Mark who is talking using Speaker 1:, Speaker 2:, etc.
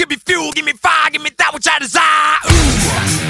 Speaker 1: Give me fuel, give me fire, give me that which I desire. Ooh.